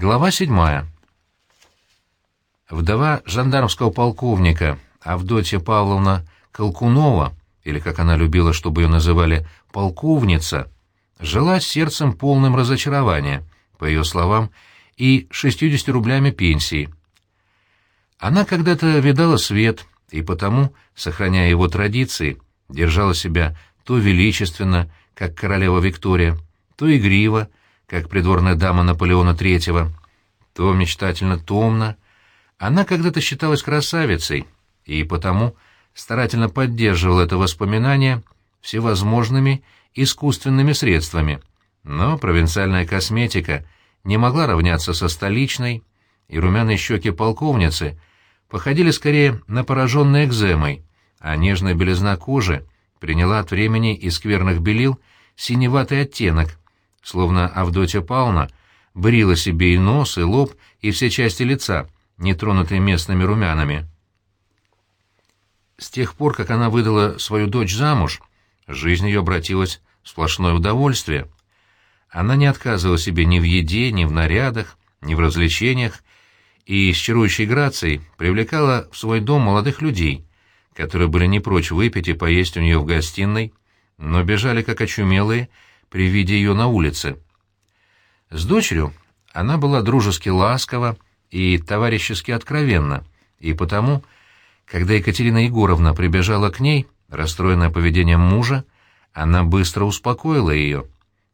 Глава седьмая. Вдова жандармского полковника Авдотья Павловна Колкунова, или, как она любила, чтобы ее называли, полковница, жила сердцем полным разочарования, по ее словам, и 60 рублями пенсии. Она когда-то видала свет, и потому, сохраняя его традиции, держала себя то величественно, как королева Виктория, то игриво, как придворная дама Наполеона III, то мечтательно томно. Она когда-то считалась красавицей, и потому старательно поддерживала это воспоминание всевозможными искусственными средствами. Но провинциальная косметика не могла равняться со столичной, и румяные щеки полковницы походили скорее на пораженные экземой, а нежная белизна кожи приняла от времени и скверных белил синеватый оттенок, словно Авдотья Павловна брила себе и нос, и лоб, и все части лица, не тронутые местными румянами. С тех пор, как она выдала свою дочь замуж, жизнь ее обратилась в сплошное удовольствие. Она не отказывала себе ни в еде, ни в нарядах, ни в развлечениях, и с чарующей грацией привлекала в свой дом молодых людей, которые были не прочь выпить и поесть у нее в гостиной, но бежали как очумелые при виде ее на улице. С дочерью она была дружески ласкова и товарищески откровенна, и потому, когда Екатерина Егоровна прибежала к ней, расстроенная поведением мужа, она быстро успокоила ее.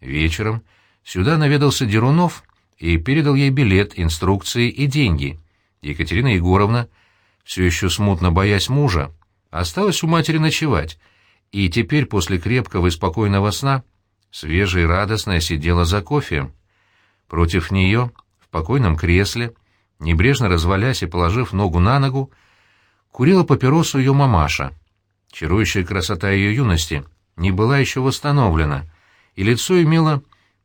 Вечером сюда наведался Дерунов и передал ей билет, инструкции и деньги. Екатерина Егоровна, все еще смутно боясь мужа, осталась у матери ночевать, и теперь после крепкого и спокойного сна свежая и радостная сидела за кофе. Против нее, в покойном кресле, небрежно развалясь и положив ногу на ногу, курила папиросу ее мамаша. Чарующая красота ее юности не была еще восстановлена, и лицо имело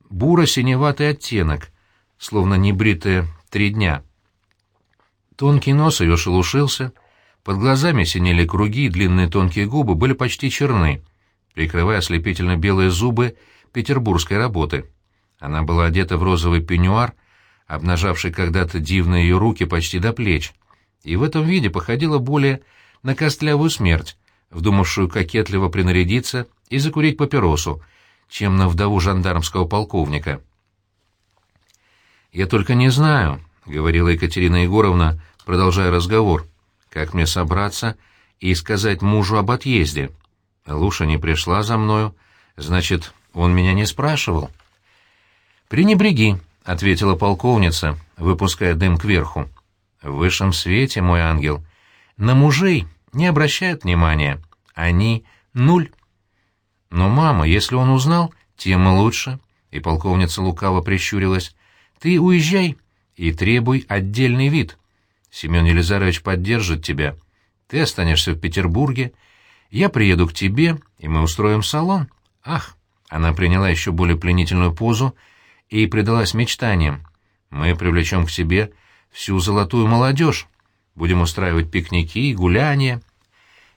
буро-синеватый оттенок, словно небритое три дня. Тонкий нос ее шелушился, под глазами синели круги, длинные тонкие губы были почти черны, прикрывая ослепительно белые зубы петербургской работы. Она была одета в розовый пеньюар, обнажавший когда-то дивные ее руки почти до плеч, и в этом виде походила более на костлявую смерть, вдумавшую кокетливо принарядиться и закурить папиросу, чем на вдову жандармского полковника. «Я только не знаю», — говорила Екатерина Егоровна, продолжая разговор, — «как мне собраться и сказать мужу об отъезде. Луша не пришла за мною, значит, он меня не спрашивал. «Пренебреги», — ответила полковница, выпуская дым кверху. «В высшем свете, мой ангел, на мужей не обращают внимания. Они — нуль». «Но, мама, если он узнал, тем лучше», — и полковница лукаво прищурилась. «Ты уезжай и требуй отдельный вид. Семен Елизарович поддержит тебя. Ты останешься в Петербурге, я приеду к тебе, и мы устроим салон. Ах!» Она приняла еще более пленительную позу и предалась мечтаниям. «Мы привлечем к себе всю золотую молодежь, будем устраивать пикники и гуляния.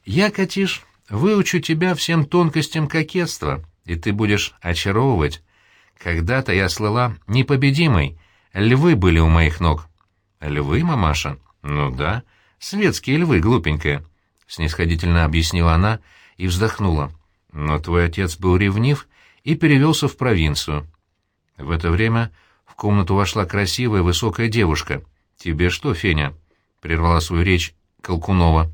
Я, Катиш, выучу тебя всем тонкостям кокетства, и ты будешь очаровывать. Когда-то я слыла непобедимой, львы были у моих ног». «Львы, мамаша?» «Ну да, светские львы, глупенькая», — снисходительно объяснила она и вздохнула. «Но твой отец был ревнив и перевелся в провинцию. В это время в комнату вошла красивая высокая девушка. «Тебе что, Феня?» — прервала свою речь Колкунова.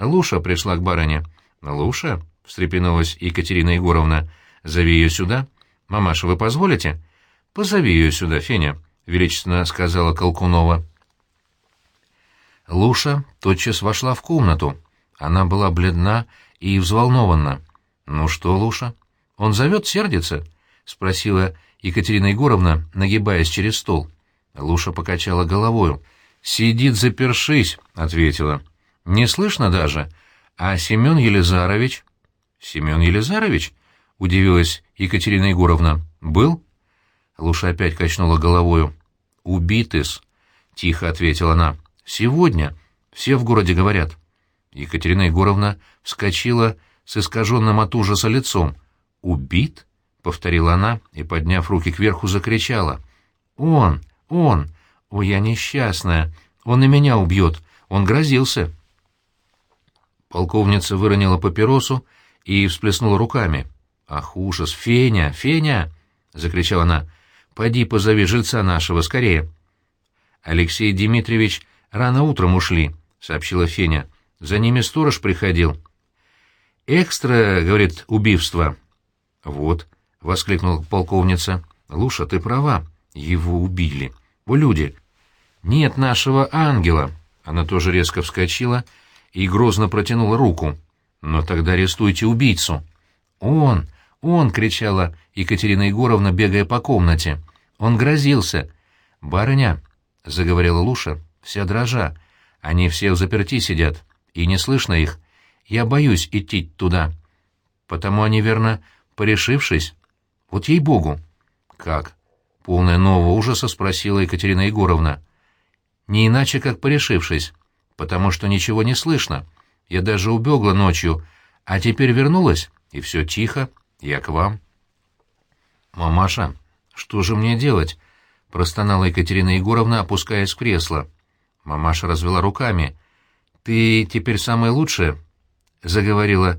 «Луша пришла к барыне». «Луша?» — встрепенулась Екатерина Егоровна. «Зови ее сюда». «Мамаша, вы позволите?» «Позови ее сюда, Феня», — величественно сказала Колкунова. Луша тотчас вошла в комнату. Она была бледна и взволнована. «Ну что, Луша?» «Он зовет, сердится?» — спросила Екатерина Егоровна, нагибаясь через стол. Луша покачала головою. «Сидит, запершись», — ответила. «Не слышно даже. А Семен Елизарович?» «Семен Елизарович?» — удивилась Екатерина Егоровна. «Был?» Луша опять качнула головою. «Убитыс», — тихо ответила она. «Сегодня. Все в городе говорят». Екатерина Егоровна вскочила с искаженным от ужаса лицом. «Убит?» — повторила она и, подняв руки кверху, закричала. «Он! Он! Ой, я несчастная! Он и меня убьет! Он грозился!» Полковница выронила папиросу и всплеснула руками. «Ах, ужас! Феня! Феня!» — закричала она. «Поди позови жильца нашего, скорее!» «Алексей Дмитриевич рано утром ушли», — сообщила Феня. «За ними сторож приходил». «Экстра, — говорит, — убийство». «Вот», — воскликнула полковница. «Луша, ты права. Его убили. О, люди!» «Нет нашего ангела!» Она тоже резко вскочила и грозно протянула руку. «Но тогда арестуйте убийцу». «Он! Он!» — кричала Екатерина Егоровна, бегая по комнате. «Он грозился!» «Барыня!» — заговорила Луша, вся дрожа. «Они все в заперти сидят, и не слышно их. Я боюсь идти туда. Потому они, верно, порешившись? Вот ей-богу!» «Как?» — полная нового ужаса спросила Екатерина Егоровна. «Не иначе, как порешившись, потому что ничего не слышно. Я даже убегла ночью, а теперь вернулась, и все тихо, я к вам». «Мамаша, что же мне делать?» — простонала Екатерина Егоровна, опускаясь в кресло. Мамаша развела руками. «Ты теперь самое лучшее?» — заговорила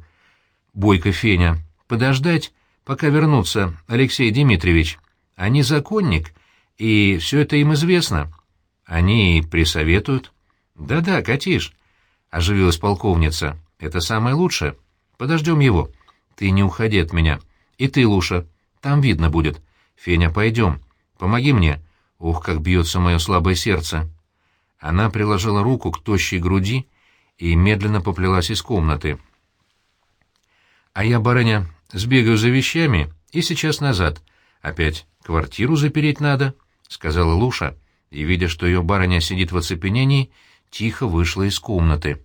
Бойко Феня. «Подождать, пока вернутся Алексей Дмитриевич. Они законник, и все это им известно. Они присоветуют. Да-да, Катиш, — оживилась полковница, — это самое лучшее. Подождем его. Ты не уходи от меня. И ты, Луша, там видно будет. Феня, пойдем. Помоги мне. Ух, как бьется мое слабое сердце. Она приложила руку к тощей груди и медленно поплелась из комнаты. А я, барыня, сбегаю за вещами и сейчас назад. Опять квартиру запереть надо, — сказала Луша, и, видя, что ее барыня сидит в оцепенении, тихо вышла из комнаты.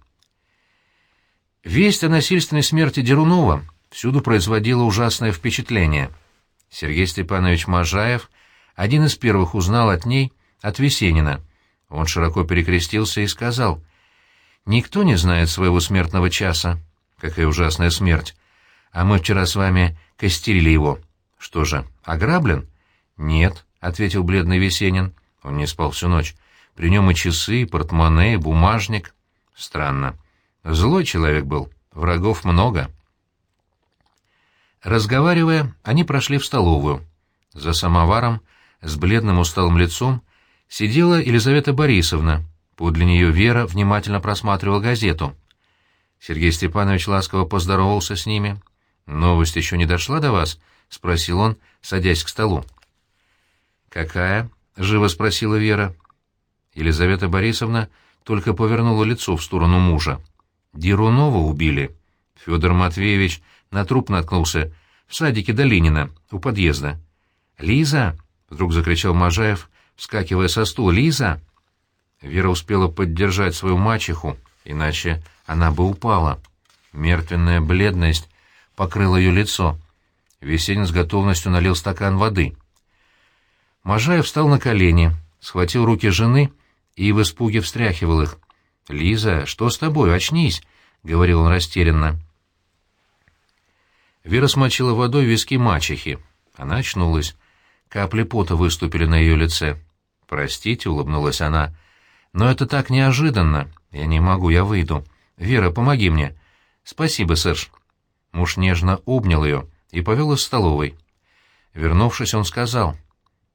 Весть о насильственной смерти Дерунова всюду производила ужасное впечатление. Сергей Степанович Можаев один из первых узнал от ней, от Весенина. Он широко перекрестился и сказал, «Никто не знает своего смертного часа. Какая ужасная смерть! А мы вчера с вами костерили его. Что же, ограблен? Нет, — ответил бледный Весенин. Он не спал всю ночь. При нем и часы, и портмоне, и бумажник. Странно. Злой человек был, врагов много. Разговаривая, они прошли в столовую. За самоваром, с бледным усталым лицом, сидела Елизавета Борисовна. Подле нее Вера внимательно просматривала газету. Сергей Степанович ласково поздоровался с ними. «Новость еще не дошла до вас?» — спросил он, садясь к столу. «Какая?» — живо спросила Вера. Елизавета Борисовна только повернула лицо в сторону мужа. «Дерунова убили». Федор Матвеевич на труп наткнулся в садике Долинина, у подъезда. «Лиза!» — вдруг закричал Можаев, вскакивая со стула. «Лиза!» Вера успела поддержать свою мачеху, иначе она бы упала. Мертвенная бледность покрыла ее лицо. Весенин с готовностью налил стакан воды. Можаев встал на колени, схватил руки жены и в испуге встряхивал их. «Лиза, что с тобой? Очнись!» — говорил он растерянно. Вера смочила водой виски мачехи. Она очнулась. Капли пота выступили на ее лице. «Простите», — улыбнулась она, — «но это так неожиданно. Я не могу, я выйду. Вера, помоги мне». «Спасибо, Серж». Муж нежно обнял ее и повел из столовой. Вернувшись, он сказал,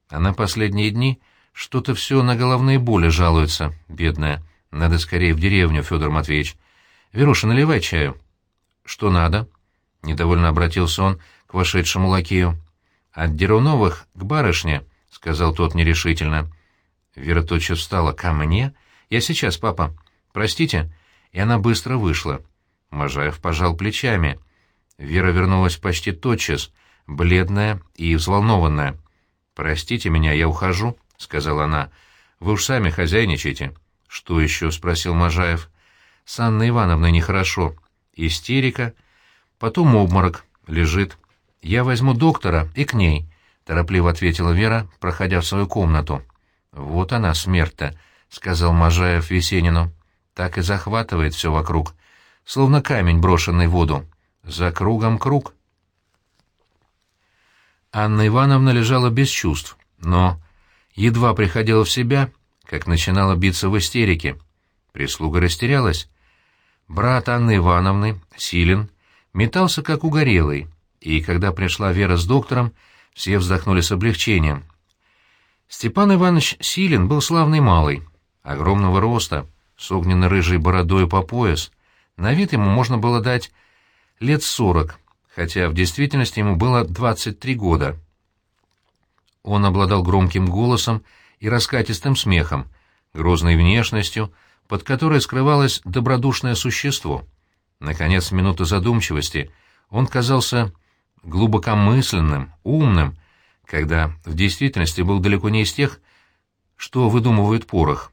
«Она последние дни что-то все на головные боли жалуется, бедная. Надо скорее в деревню, Федор Матвеевич. Веруша, наливай чаю». «Что надо?» — недовольно обратился он к вошедшему лакею. «От Деруновых к барышне», — сказал тот нерешительно. Вера тотчас встала. «Ко мне? Я сейчас, папа. Простите». И она быстро вышла. Можаев пожал плечами — Вера вернулась почти тотчас, бледная и взволнованная. «Простите меня, я ухожу», — сказала она. «Вы уж сами хозяйничайте». «Что еще?» — спросил Можаев. «С Анной Ивановной нехорошо. Истерика. Потом обморок. Лежит. Я возьму доктора и к ней», — торопливо ответила Вера, проходя в свою комнату. «Вот она, смерть-то», — сказал Можаев Весенину. «Так и захватывает все вокруг, словно камень, брошенный в воду. За кругом круг. Анна Ивановна лежала без чувств, но едва приходила в себя, как начинала биться в истерике. Прислуга растерялась. Брат Анны Ивановны, Силин, метался как угорелый, и когда пришла Вера с доктором, все вздохнули с облегчением. Степан Иванович Силин был славный малый, огромного роста, с огненно-рыжей бородой по пояс. На вид ему можно было дать лет сорок, хотя в действительности ему было двадцать три года. Он обладал громким голосом и раскатистым смехом, грозной внешностью, под которой скрывалось добродушное существо. Наконец, в минуты задумчивости он казался глубокомысленным, умным, когда в действительности был далеко не из тех, что выдумывают порох.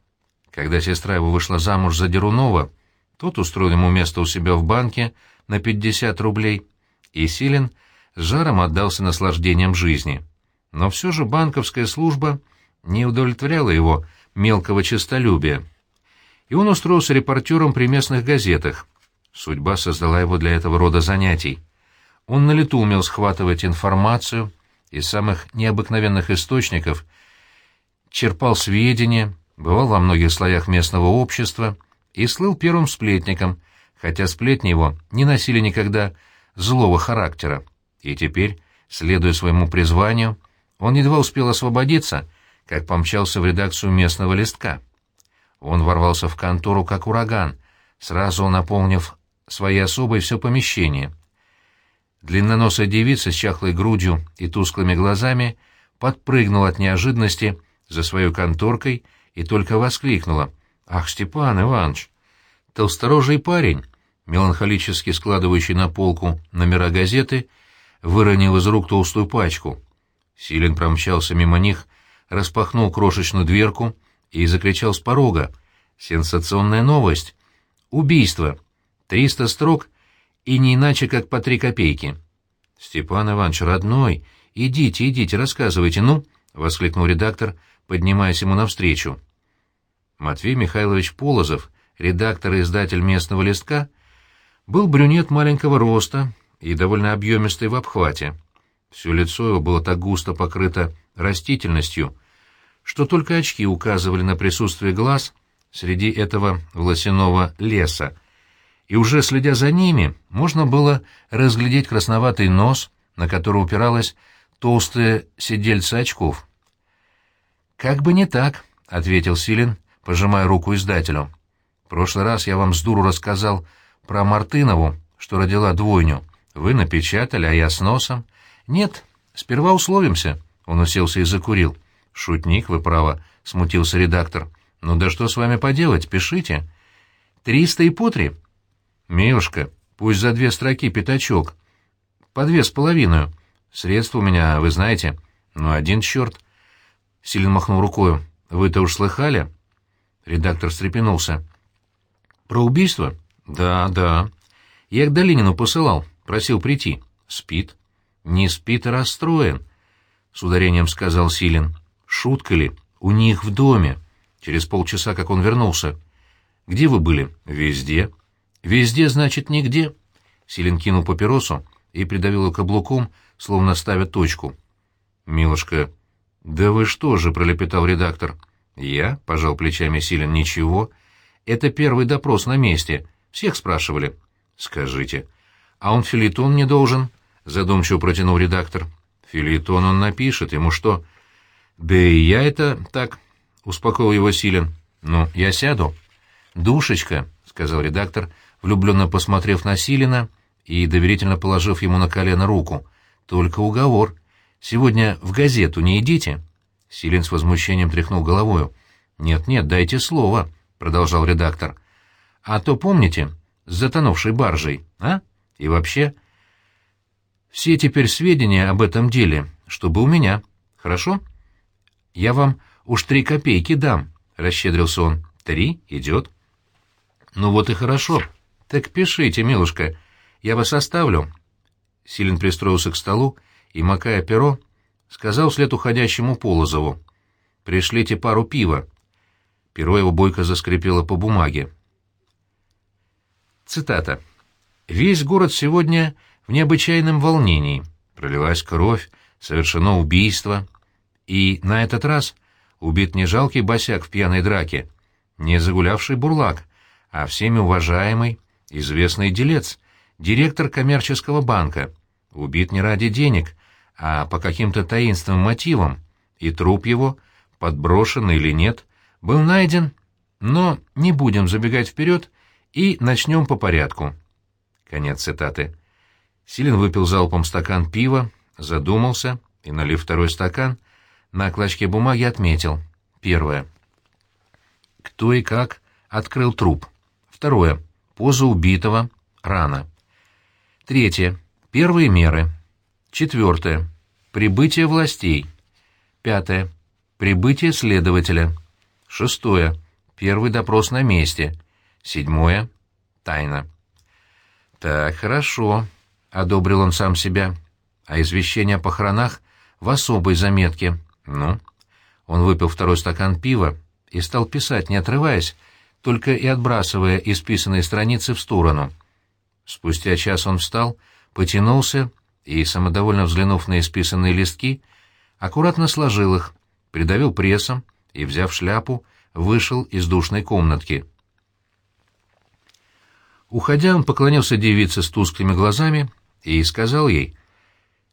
Когда сестра его вышла замуж за Дерунова, тот устроил ему место у себя в банке на 50 рублей, и Силин с жаром отдался наслаждениям жизни. Но все же банковская служба не удовлетворяла его мелкого честолюбия. И он устроился репортером при местных газетах. Судьба создала его для этого рода занятий. Он на лету умел схватывать информацию из самых необыкновенных источников, черпал сведения, бывал во многих слоях местного общества и слыл первым сплетником, хотя сплетни его не носили никогда злого характера. И теперь, следуя своему призванию, он едва успел освободиться, как помчался в редакцию местного листка. Он ворвался в контору как ураган, сразу наполнив своей особой все помещение. Длинноносая девица с чахлой грудью и тусклыми глазами подпрыгнула от неожиданности за свою конторкой и только воскликнула. «Ах, Степан Иванович!» Толсторожий парень, меланхолически складывающий на полку номера газеты, выронил из рук толстую пачку. Силен промчался мимо них, распахнул крошечную дверку и закричал с порога. «Сенсационная новость! Убийство! Триста строк и не иначе, как по три копейки». «Степан Иванович, родной, идите, идите, рассказывайте, ну!» — воскликнул редактор, поднимаясь ему навстречу. Матвей Михайлович Полозов, редактор и издатель местного листка, был брюнет маленького роста и довольно объемистый в обхвате. Все лицо его было так густо покрыто растительностью, что только очки указывали на присутствие глаз среди этого волосяного леса, и уже следя за ними, можно было разглядеть красноватый нос, на который упиралось толстое сидельце очков. «Как бы не так», — ответил Силин, пожимая руку издателю. «В прошлый раз я вам с дуру рассказал про Мартынову, что родила двойню. Вы напечатали, а я с носом. Нет, сперва условимся». Он уселся и закурил. «Шутник, вы право», — смутился редактор. «Ну да что с вами поделать, пишите». «Триста и по три». «Милушка, пусть за две строки пятачок. По две с половиной. Средств у меня, вы знаете. Ну, один черт». Сильно махнул рукою. «Вы-то уж слыхали?» Редактор встрепенулся. «Про убийство?» «Да, да. Я к Долинину посылал, просил прийти. Спит». «Не спит, а расстроен», — с ударением сказал Силин. «Шутка ли? У них в доме». Через полчаса, как он вернулся. «Где вы были?» «Везде». «Везде, значит, нигде». Силин кинул папиросу и придавил каблуком, словно ставя точку. «Милушка, да вы что же?» — пролепетал редактор. «Я?» — пожал плечами Силин. «Ничего. Это первый допрос на месте. Всех спрашивали». «Скажите, а он филитон не должен?» — задумчиво протянул редактор. «Филитон он напишет. Ему что?» «Да и я это так», — успокоил его Силин. «Ну, я сяду». «Душечка», — сказал редактор, влюбленно посмотрев на Силина и доверительно положив ему на колено руку. «Только уговор. Сегодня в газету не идите». Силин с возмущением тряхнул головою. «Нет-нет, дайте слово», — продолжал редактор. «А то помните, с затонувшей баржей, а? И вообще...» «Все теперь сведения об этом деле, чтобы у меня. Хорошо?» «Я вам уж три копейки дам», — расщедрился он. «Три? Идет». «Ну вот и хорошо. Так пишите, милушка. Я вас оставлю». Силин пристроился к столу и, макая перо, сказал вслед уходящему Полозову. «Пришлите пару пива». Перо его бойко заскрипело по бумаге. Цитата. «Весь город сегодня в необычайном волнении. Пролилась кровь, совершено убийство. И на этот раз убит не жалкий босяк в пьяной драке, не загулявший бурлак, а всеми уважаемый, известный делец, директор коммерческого банка, убит не ради денег, а по каким-то таинственным мотивам, и труп его, подброшенный или нет, был найден, но не будем забегать вперед и начнем по порядку. Конец цитаты. Силин выпил залпом стакан пива, задумался и, налив второй стакан, на клочке бумаги отметил. Первое. Кто и как открыл труп. Второе. Поза убитого. Рана. Третье. Первые меры. Четвертое. Прибытие властей. Пятое. Прибытие следователя. Шестое. Первый допрос на месте. Седьмое. Тайна. «Так, хорошо», — одобрил он сам себя. «А извещение о похоронах в особой заметке. Ну?» Он выпил второй стакан пива и стал писать, не отрываясь, только и отбрасывая исписанные страницы в сторону. Спустя час он встал, потянулся и, самодовольно взглянув на исписанные листки, аккуратно сложил их, придавил прессом и, взяв шляпу, вышел из душной комнатки. Уходя, он поклонился девице с тусклыми глазами и сказал ей,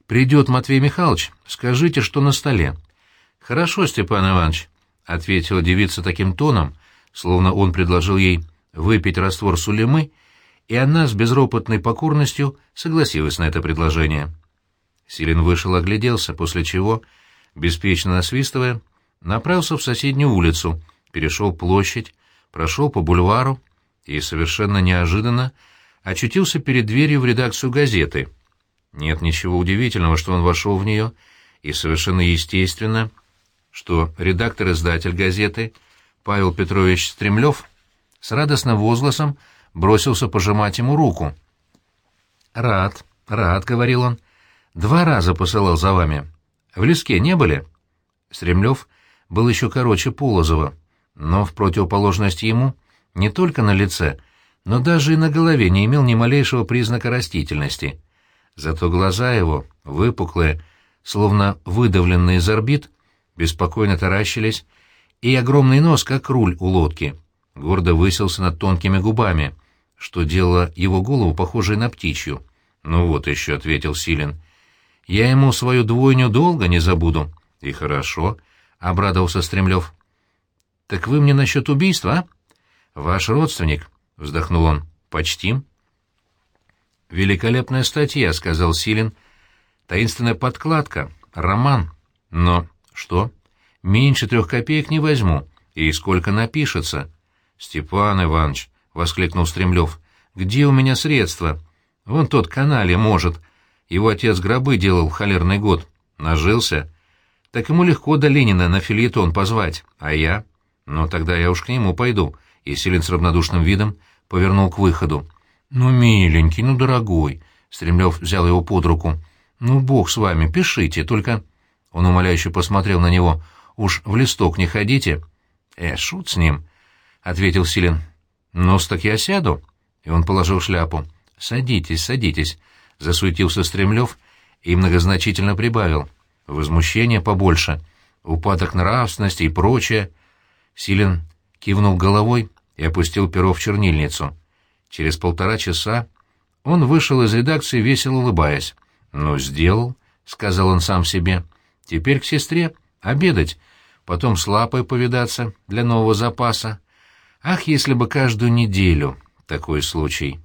«Придет Матвей Михайлович, скажите, что на столе». «Хорошо, Степан Иванович», — ответила девица таким тоном, словно он предложил ей выпить раствор сулемы, и она с безропотной покорностью согласилась на это предложение. Силин вышел, огляделся, после чего, беспечно насвистывая, направился в соседнюю улицу, перешел площадь, прошел по бульвару, и совершенно неожиданно очутился перед дверью в редакцию газеты. Нет ничего удивительного, что он вошел в нее, и совершенно естественно, что редактор-издатель газеты Павел Петрович Стремлев с радостным возгласом бросился пожимать ему руку. «Рад, рад», — говорил он. «Два раза посылал за вами. В леске не были?» Стремлев был еще короче Полозова, но в противоположность ему не только на лице, но даже и на голове не имел ни малейшего признака растительности. Зато глаза его, выпуклые, словно выдавленные из орбит, беспокойно таращились, и огромный нос, как руль у лодки, гордо высился над тонкими губами, что делало его голову похожей на птичью. «Ну вот еще», — ответил Силин, — «я ему свою двойню долго не забуду». «И хорошо», — обрадовался Стремлев. «Так вы мне насчет убийства, а?» «Ваш родственник», — вздохнул он, — «почти». «Великолепная статья», — сказал Силин. «Таинственная подкладка, роман. Но что? Меньше трех копеек не возьму. И сколько напишется?» «Степан Иванович», — воскликнул Стремлев, — «где у меня средства? Вон тот канале может. Его отец гробы делал в холерный год. Нажился. Так ему легко до Ленина на фильетон позвать. А я? Ну, тогда я уж к нему пойду и Селин с равнодушным видом повернул к выходу. «Ну, миленький, ну, дорогой!» Стремлев взял его под руку. «Ну, бог с вами, пишите, только...» Он умоляюще посмотрел на него. «Уж в листок не ходите». «Э, шут с ним», — ответил Силин. «Ну, так я сяду». И он положил шляпу. «Садитесь, садитесь», — засуетился Стремлев и многозначительно прибавил. «Возмущение побольше, упадок нравственности и прочее». Силин кивнул головой и опустил перо в чернильницу. Через полтора часа он вышел из редакции, весело улыбаясь. «Ну, сделал», — сказал он сам себе. «Теперь к сестре. Обедать. Потом с лапой повидаться для нового запаса. Ах, если бы каждую неделю такой случай!»